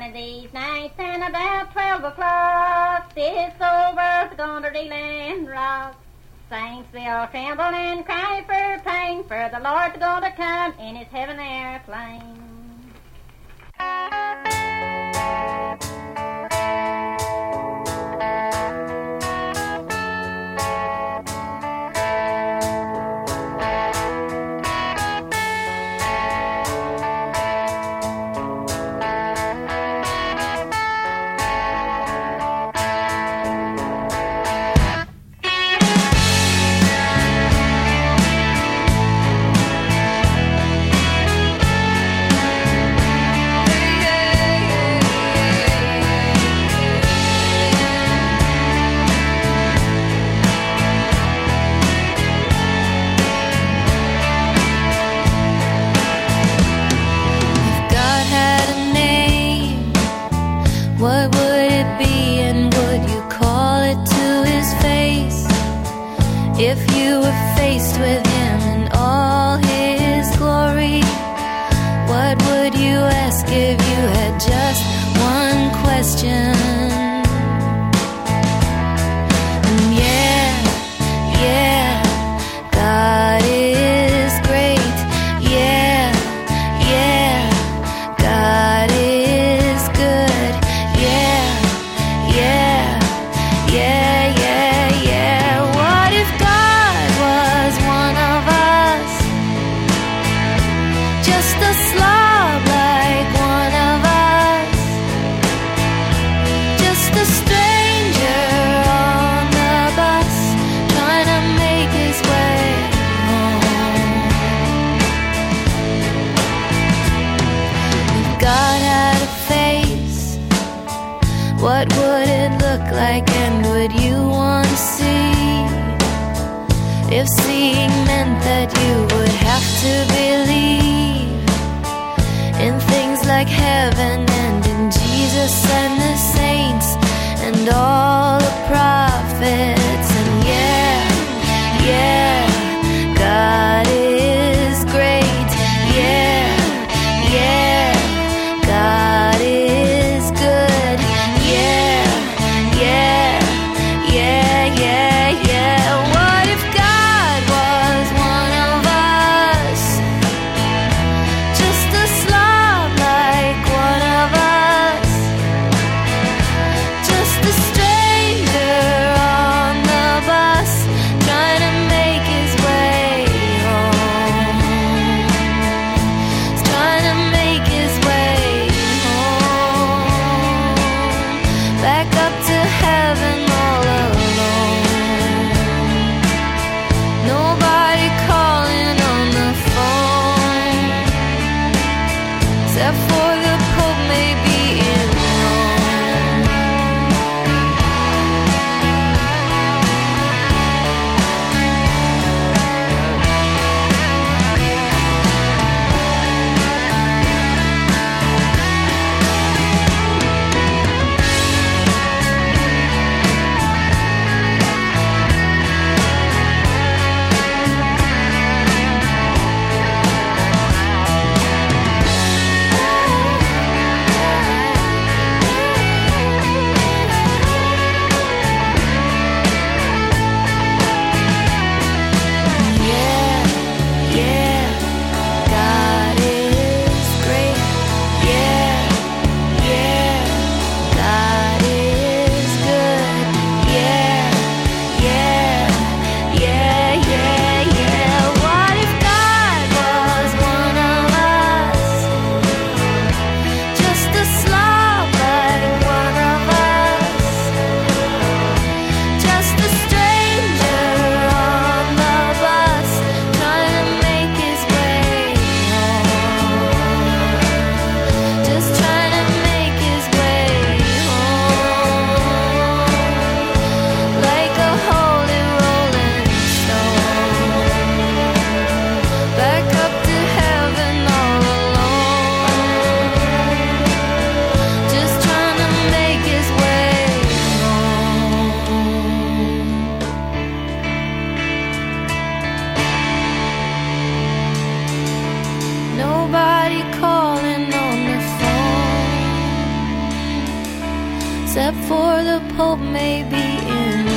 One of these nights and about twelve o'clock, this old world's gonna reel and rock. Saints they will tremble and cry for pain, for the Lord's gonna come in his heaven airplane. What would it look like and would you want to see? If seeing meant that you except for the Pope may be in